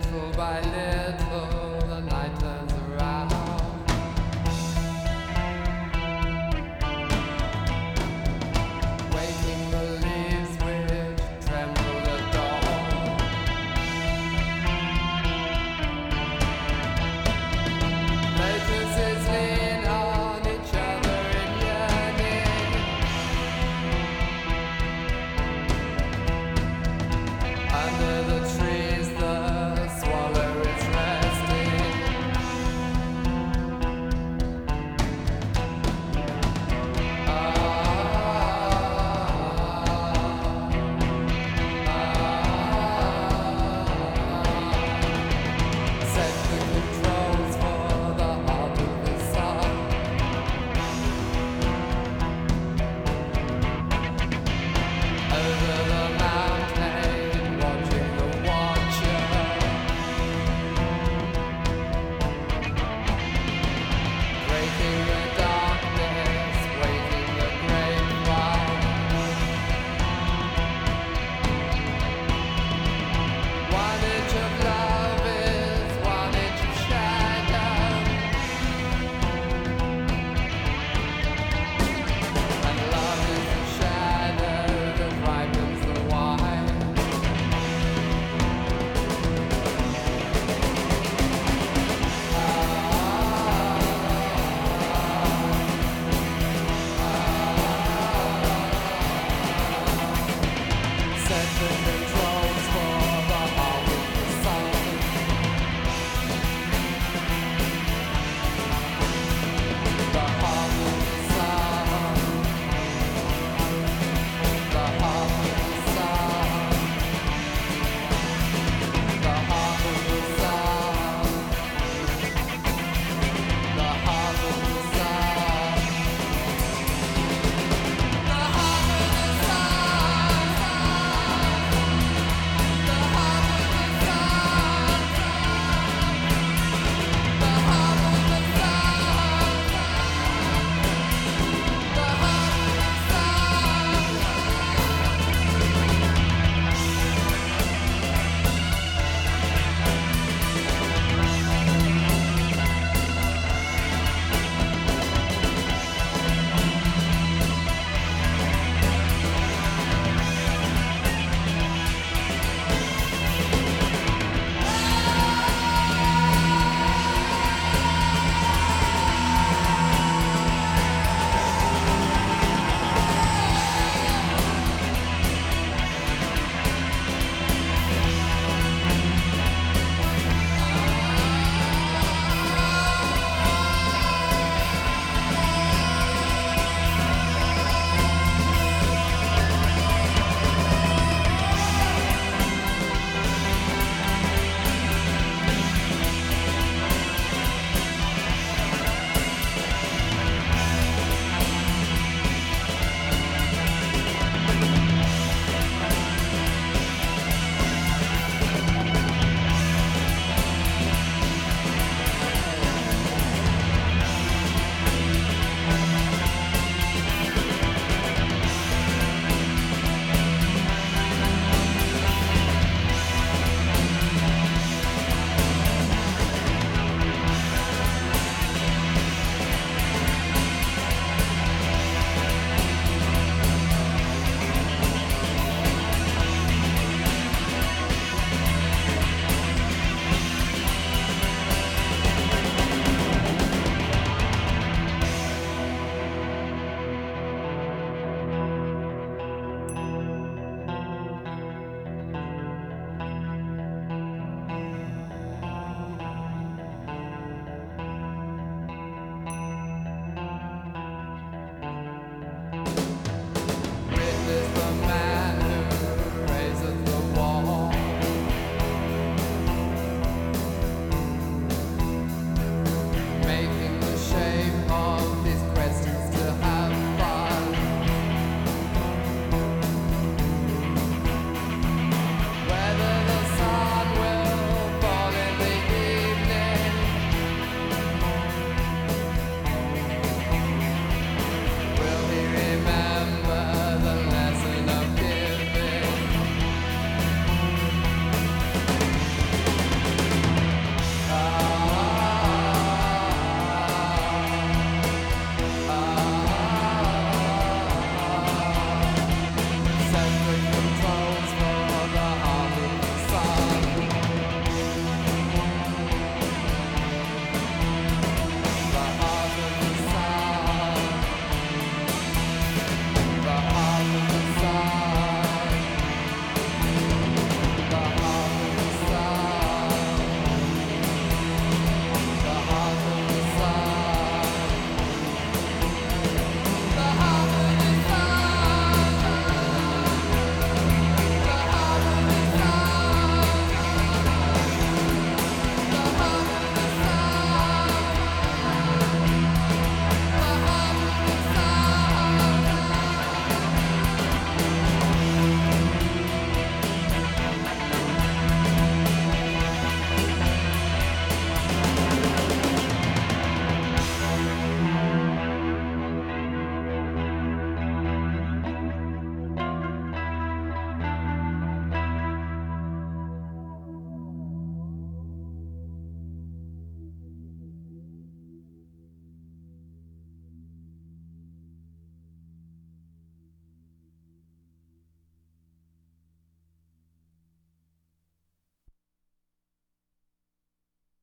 little by little.